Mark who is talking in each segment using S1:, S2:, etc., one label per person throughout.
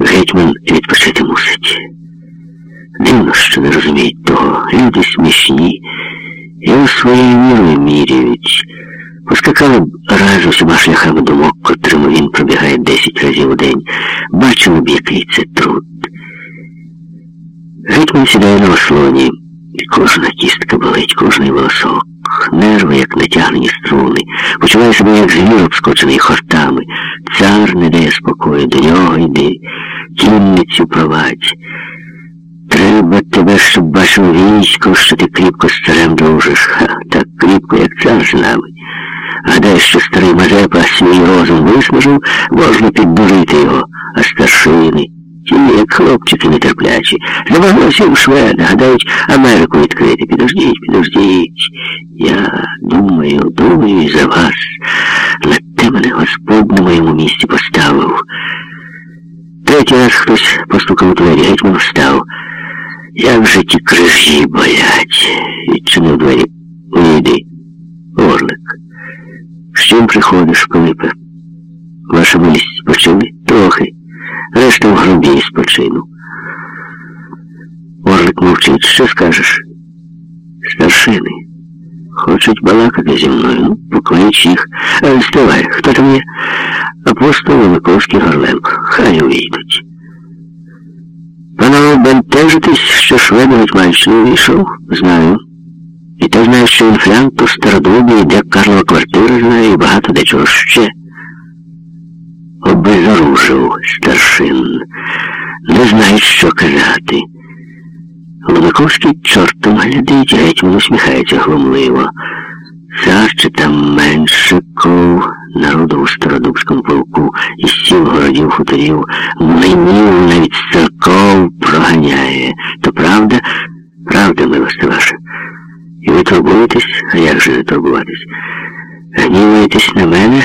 S1: Гетьман відпочити мусить. Дивно, що не розуміють того. Люди смішні, його своєю мірою міряють. Поскакали б раз усіма шляхами думок, котрими він пробігає десять разів у день. Бачили б, який це труд. Гетьман сідає на ослоні, і кожна кістка болить, кожний волосок, нерви, як натягнені струни, почуває себе, як звір, обскочений хортами. Спокою, до нього йди, кінницю провадь. Треба тебе, щоб бачив військо, що ти кріпко з царем дружиш. Ха, так кріпко, як цар з нами. Гадаєш, що старий Мазепа свій розум виснажив, можна піддурити його, а старшини. Ті, як хлопчики нетерплячі, завагнувся у шведа, гадають Америку відкрити. Підождіть, підождіть. Я думаю, думаю і за вас. На те мене Господь на моєму місці поставив. Третій раз хтось постукав у двері, гетьман встав. Як же ті крижі болять. Відчинив двері. Уйди. Орлик. З чим приходиш, Пилипе? Ваша милість спочили? Трохи. Решта в грубі спочину. Орлик мовчить, що скажеш? Старшини. Хочуть балакати зі мною. Ну, поклич їх. А, Стивай, хто там є? Апостол Великовський Горленко. Хай увійдуть. Панове, бентежитесь, що швед Гетьманщину увійшов? Знаю. І ти знаєш, що інфлянт у стародубі, де Карлова квартира знає, і багато дечого ще. Обезоружив старшин. Не знають, що казати. Ломиковський чортом глядить, гетьман усміхається глумливо. Чи там меншиков, народу у Стародубському полку, із сіл городів хуторів, млинів навіть церков проганяє. То правда? Правда, милости ваша. І ви турбуєтесь, а як же не турбуватись? Гніваєтесь на мене,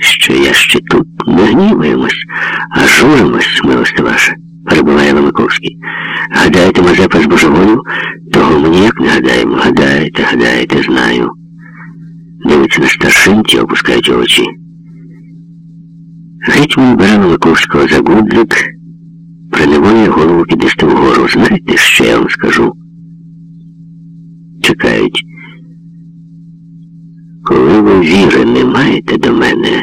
S1: що я ще тут не гніваємось, а журимось, милости ваша, перебуває Ломиковський. Гадаєте, Мазепа з божеволю? Того ми ніяк не гадаємо. Гадаєте, гадаєте, знаю. Дивиться на старшинці, опускають очі. Гетьман бере Ломиковського за гудлик, приневолює голову піднести вгору. Знаєте, що я вам скажу? Чекають. Коли ви віри не маєте до мене,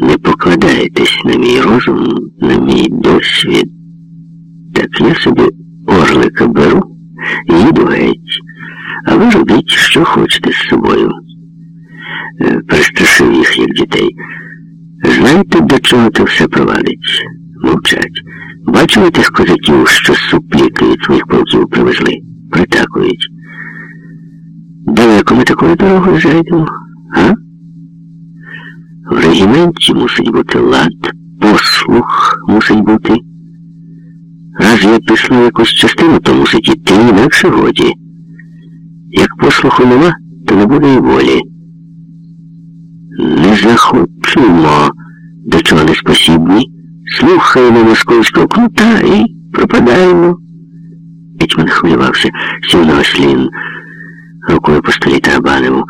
S1: не покладаєтесь на мій розум, на мій досвід, так я собі орлика беру їду геть, а ви робіть, що хочете з собою. Е, Перестрашив їх, як дітей. Знаєте, до чого це все провадить? Мовчать. Бачили тих козаків, що супліки від своїх полків привезли? Притакують. Далеко ми такою дорогою зайдемо, а? В регіменті мусить бути лад, послух мусить бути. Пішла якусь частину, то мусить іти інакше годі. Як послуху нема, то не буде і волі. Не захочемо, до чого не спосібні, слухаємо московського кнута і пропадаємо. Гетьман хвилювався, сів на ослін, рукою по столі тарабанив.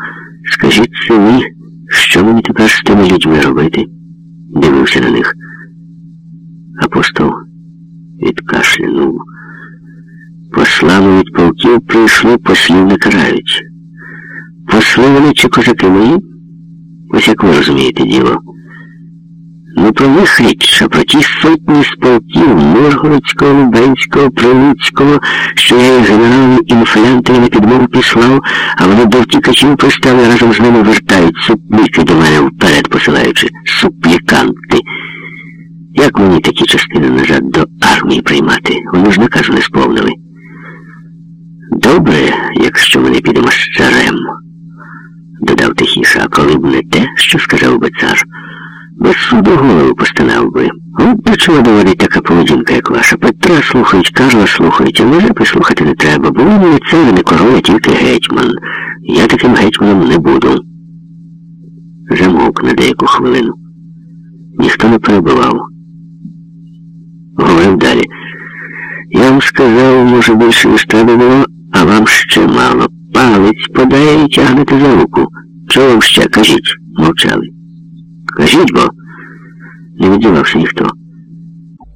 S1: Скажіть ви, що мені тепер з тими людьми робити? Дивився на них. Апостол відкашлянув. Послами від полків прийшли, послів не карають. Посли вони чи козаки мої? Ось як ви розумієте діло. Не про них річ, а про ті сотні з полків Миргородського, Лубенського, Прилуцького, що я їх генералами інфлянтами на підмогу післав, а вони до втікачів пристали разом з ними вертають супліки до мене вперед посилаючи. Супліканти. Як мені такі частини назад до армії приймати? Вони ж наказу не сповнили. Добре, якщо ми не підемо з царем, додав тихіше, а коли б не те, що сказав би цар. Без суду голову постанав би. От до чого доводить така поведінка, як ваша. Петра слухають, Карла слухають, а може послухати не треба, бо він не цар, не король, а тільки гетьман. Я таким гетьманом не буду. Замовк на деяку хвилину. Ніхто не перебивав. Говорив далі. Я вам сказав, може, більше ніж треба було, а вам ще мало. Палець подає і тягнете за руку. Що вам ще кажіть? Мовчали. Кажіть бо. не відділався ніхто.